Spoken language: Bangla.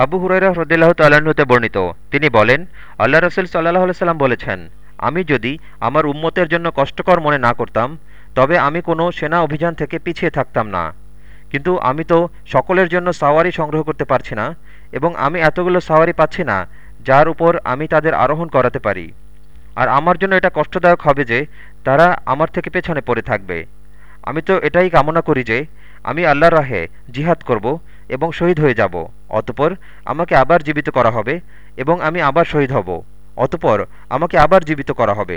আবু হুরাইরা হ্রদিল্লাহ তাল্লাহতে বর্ণিত। তিনি বলেন, আল্লাহ রসুল সাল্লাহ সাল্লাম বলেছেন, আমি যদি আমার উম্মতের জন্য কষ্টকর মনে না করতাম, তবে আমি কোনো সেনা অভিযান থেকে পিছিয়ে থাকতাম না। কিন্তু আমি তো সকলের জন্য সাওয়ারি সংগ্রহ করতে পারছি না, এবং আমি এতগুলো সাওয়ারি পাচ্ছি না, যার উপর আমি তাদের আরোহণ করাতে পারি। আর আমার জন্য এটা কষ্টদায়ক হবে যে, তারা আমার থেকে পেছনে পড়ে থাকবে। আমি তো এটাই কামনা করি যে, আমি আল্লাহর রাহে জিহাদ করব এবং শহীদ হয়ে যাব। অতপর আমাকে আবার জীবিত করা হবে এবং আমি আবার শহীদ হব। অতপর আমাকে আবার জীবিত করা হবে।